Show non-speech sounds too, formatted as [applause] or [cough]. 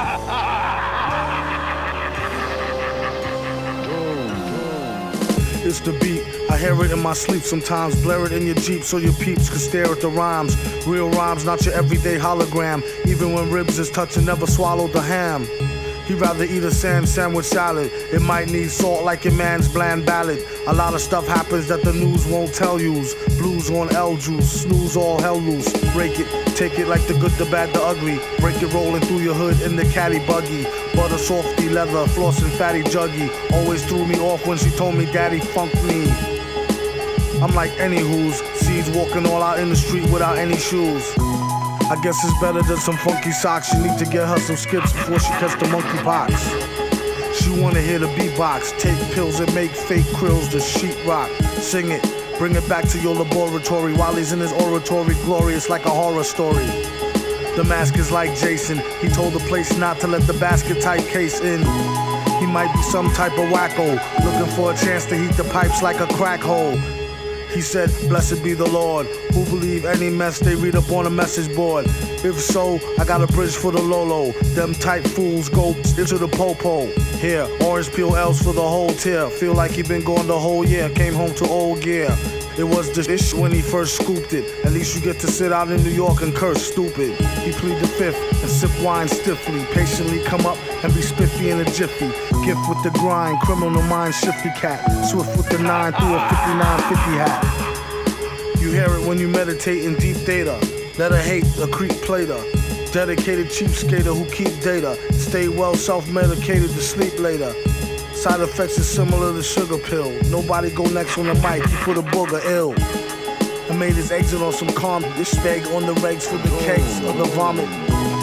[laughs] It's the beat. I hear it in my sleep sometimes. Blare it in your Jeep so your peeps can stare at the rhymes. Real rhymes, not your everyday hologram. Even when ribs is touching, never swallow the ham. He'd rather eat a sand sandwich salad. It might need salt like a man's bland ballad. A lot of stuff happens that the news won't tell yous. Blues on L juice, snooze all hell loose. Break it, take it like the good, the bad, the ugly. Break it rolling through your hood in the caddy buggy. Butter softy leather, flossing fatty juggy. Always threw me off when she told me daddy funked me. I'm like any who's seeds walking all out in the street without any shoes. I guess it's better than some funky socks. You need to get her some skips before she catch the monkeypox. She wanna hear the beatbox, take pills and make fake krills to sheetrock. Sing it, bring it back to your laboratory while he's in his oratory, glorious like a horror story. The mask is like Jason. He told the place not to let the basket type case in. He might be some type of wacko, looking for a chance to heat the pipes like a crack hole. He said, Blessed be the Lord, who believe any mess they read up on a message board. If so, I got a bridge for the Lolo. Them tight fools go into the popo. Here, orange peel L's for the whole tier. Feel like he been going the whole year. Came home to old gear. It was the issue when he first scooped it. At least you get to sit out in New York and curse stupid. He plead the fifth and sip wine stiffly. Patiently come up and be spiffy in a jiffy. Gift with the grind, criminal mind shifty cat. Swift with the nine through a 5950 hat. You hear it when you meditate in deep data. Let her hate a creep plater. Dedicated cheap skater who keep data. Stay well self-medicated to sleep later. Side effects is similar to sugar pill. Nobody go next on the mic, he put a booger ill. I made his exit on some calm. This bag on the regs for the case of the vomit.